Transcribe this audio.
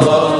Allah.